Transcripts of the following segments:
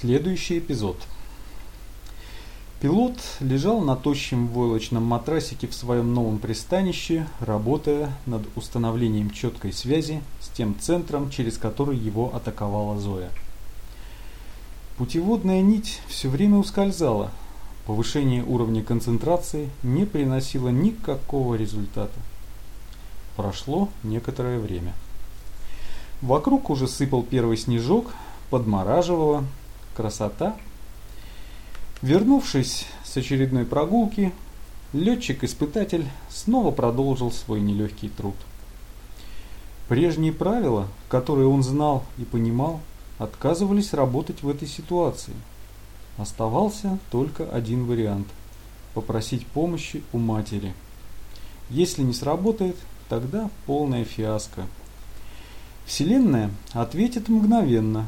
Следующий эпизод. Пилот лежал на тощем войлочном матрасике в своем новом пристанище, работая над установлением четкой связи с тем центром, через который его атаковала Зоя. Путеводная нить все время ускользала. Повышение уровня концентрации не приносило никакого результата. Прошло некоторое время. Вокруг уже сыпал первый снежок, подмораживало, красота. Вернувшись с очередной прогулки, летчик-испытатель снова продолжил свой нелегкий труд. Прежние правила, которые он знал и понимал, отказывались работать в этой ситуации. Оставался только один вариант – попросить помощи у матери. Если не сработает, тогда полная фиаско. Вселенная ответит мгновенно,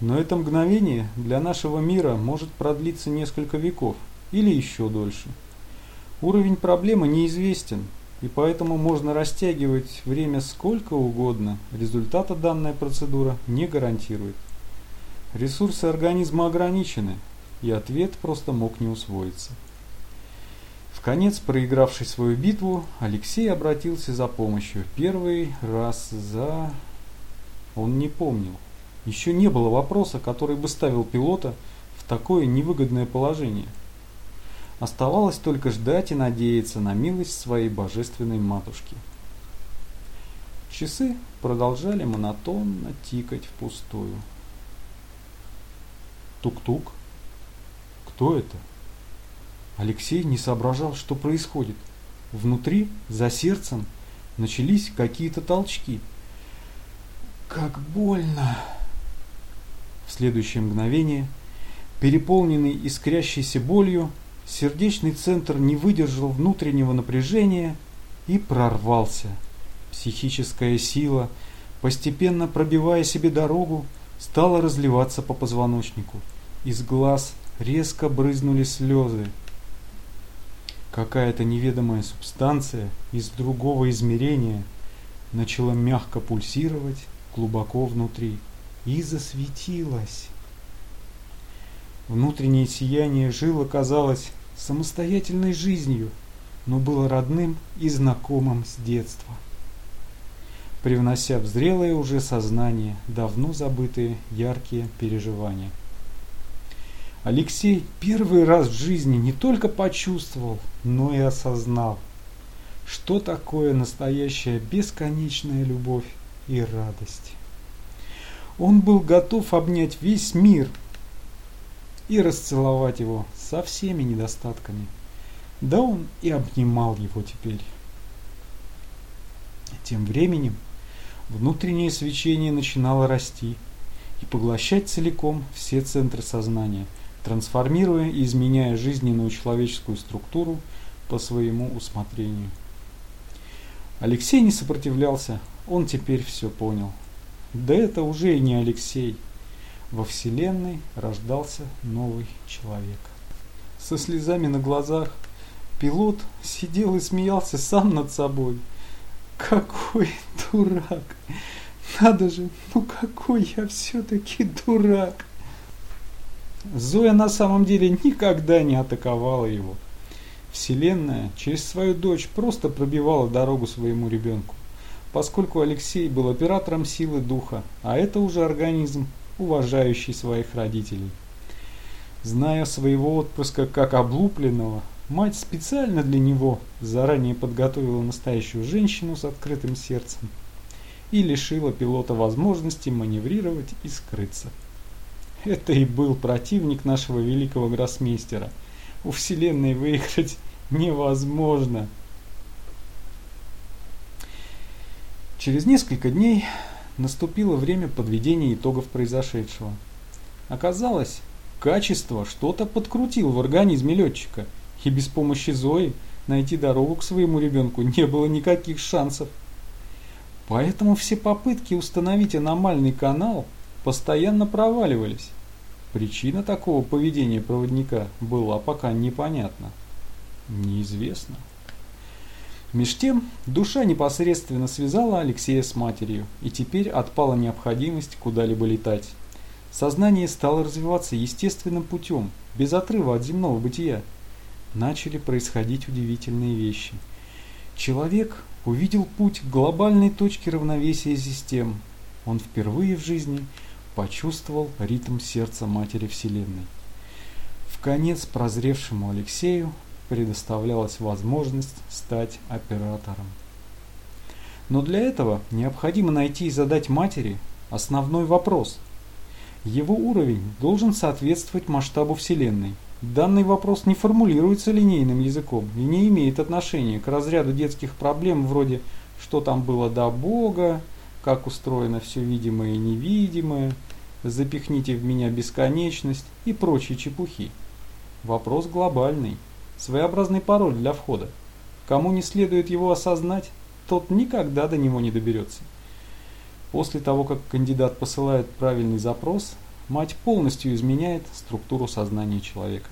но это мгновение для нашего мира может продлиться несколько веков или еще дольше. Уровень проблемы неизвестен, и поэтому можно растягивать время сколько угодно, результата данная процедура не гарантирует. Ресурсы организма ограничены, и ответ просто мог не усвоиться. В конец проигравший свою битву, Алексей обратился за помощью. Первый раз за... Он не помнил. Еще не было вопроса, который бы ставил пилота в такое невыгодное положение. Оставалось только ждать и надеяться на милость своей божественной матушки. Часы продолжали монотонно тикать впустую. Тук-тук. Кто это? Алексей не соображал, что происходит. Внутри, за сердцем, начались какие-то толчки. Как больно! В следующее мгновение, переполненный искрящейся болью, сердечный центр не выдержал внутреннего напряжения и прорвался. Психическая сила, постепенно пробивая себе дорогу, стала разливаться по позвоночнику. Из глаз резко брызнули слезы. Какая-то неведомая субстанция из другого измерения начала мягко пульсировать глубоко внутри и засветилась. Внутреннее сияние жило, казалось, самостоятельной жизнью, но было родным и знакомым с детства, привнося в зрелое уже сознание давно забытые яркие переживания. Алексей первый раз в жизни не только почувствовал, но и осознал, что такое настоящая бесконечная любовь и радость. Он был готов обнять весь мир и расцеловать его со всеми недостатками. Да он и обнимал его теперь. Тем временем внутреннее свечение начинало расти и поглощать целиком все центры сознания, трансформируя и изменяя жизненную человеческую структуру по своему усмотрению. Алексей не сопротивлялся, он теперь все понял. Да это уже и не Алексей. Во Вселенной рождался новый человек. Со слезами на глазах пилот сидел и смеялся сам над собой. Какой дурак! Надо же, ну какой я все-таки дурак! Зоя на самом деле никогда не атаковала его. Вселенная через свою дочь просто пробивала дорогу своему ребенку поскольку Алексей был оператором силы духа, а это уже организм, уважающий своих родителей. Зная своего отпрыска как облупленного, мать специально для него заранее подготовила настоящую женщину с открытым сердцем и лишила пилота возможности маневрировать и скрыться. Это и был противник нашего великого гроссмейстера. У Вселенной выиграть невозможно. Через несколько дней наступило время подведения итогов произошедшего. Оказалось, качество что-то подкрутил в организме летчика, и без помощи Зои найти дорогу к своему ребенку не было никаких шансов. Поэтому все попытки установить аномальный канал постоянно проваливались. Причина такого поведения проводника была пока непонятна. Неизвестно. Меж тем, душа непосредственно связала Алексея с матерью, и теперь отпала необходимость куда-либо летать. Сознание стало развиваться естественным путем, без отрыва от земного бытия. Начали происходить удивительные вещи. Человек увидел путь к глобальной точке равновесия систем. Он впервые в жизни почувствовал ритм сердца Матери Вселенной. В конец прозревшему Алексею предоставлялась возможность стать оператором. Но для этого необходимо найти и задать матери основной вопрос. Его уровень должен соответствовать масштабу Вселенной. Данный вопрос не формулируется линейным языком и не имеет отношения к разряду детских проблем вроде «что там было до Бога», «как устроено все видимое и невидимое», «запихните в меня бесконечность» и прочие чепухи. Вопрос глобальный, своеобразный пароль для входа. Кому не следует его осознать, тот никогда до него не доберется. После того, как кандидат посылает правильный запрос, мать полностью изменяет структуру сознания человека.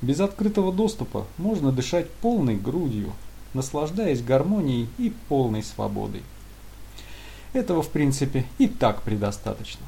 Без открытого доступа можно дышать полной грудью, наслаждаясь гармонией и полной свободой. Этого в принципе и так предостаточно.